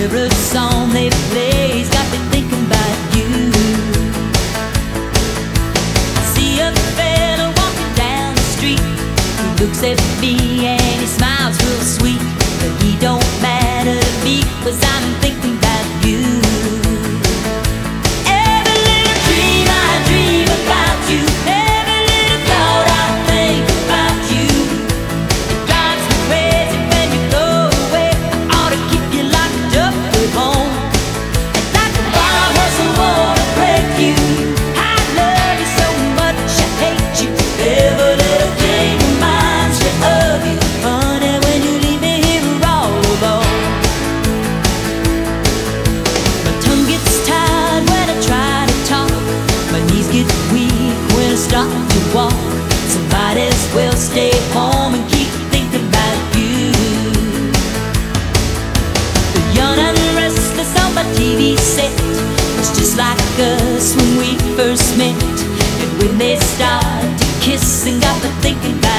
favorite song they play's got me you. I see a fella walking down the street. He looks at me and he smiles real sweet. But he don't matter to me, cause I'm thinking about you. this when we first met. And when they started kissing, got me thinking